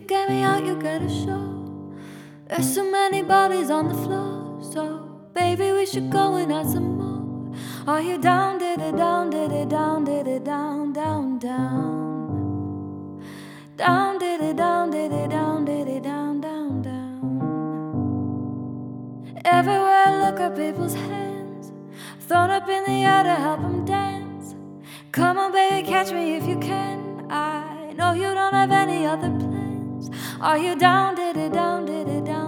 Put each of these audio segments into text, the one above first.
get me out, you get a show. There's so many bodies on the floor, so baby, we should go and add some more. Are you down, did it down, did it down, did it down, down, down? Down, did it down, did it down, did it down, down, down. Everywhere I look at people's hands, thrown up in the air to help them dance. Come on, baby, catch me if you can. I know you don't have any other plans. Are you down, did it down, did it down,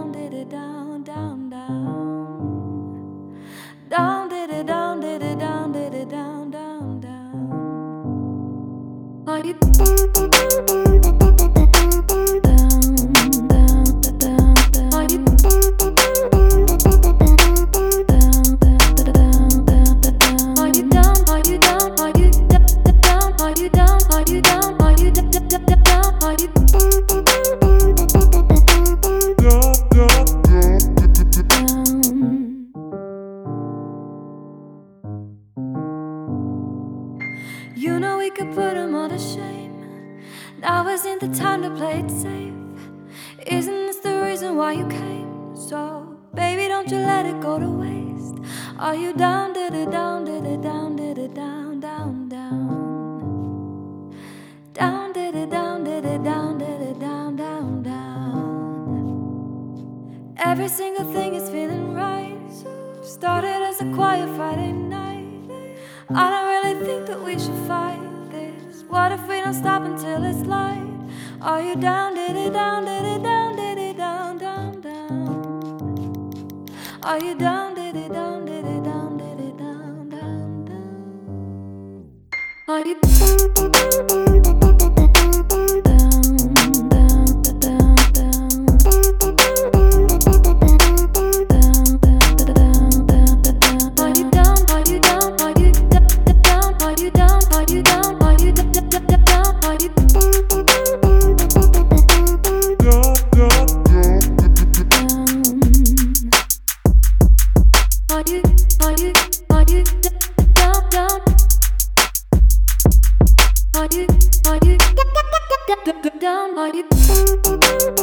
You know we could put 'em all to shame. Now isn't the time to play it safe. Isn't this the reason why you came? So, baby, don't you let it go to waste. Are you down, did it down, did it down, did it down, down, down? Down, did it down, did it down, did it down, down, down. Every single thing is feeling right. Started as a quiet Friday night. I don't really think that we should fight this. What if we don't stop until it's light? Are you down, did it down, did it down, did it down, down, down? Are you down, did it down, did it down, did it down, down, down? Are you down, down? Are you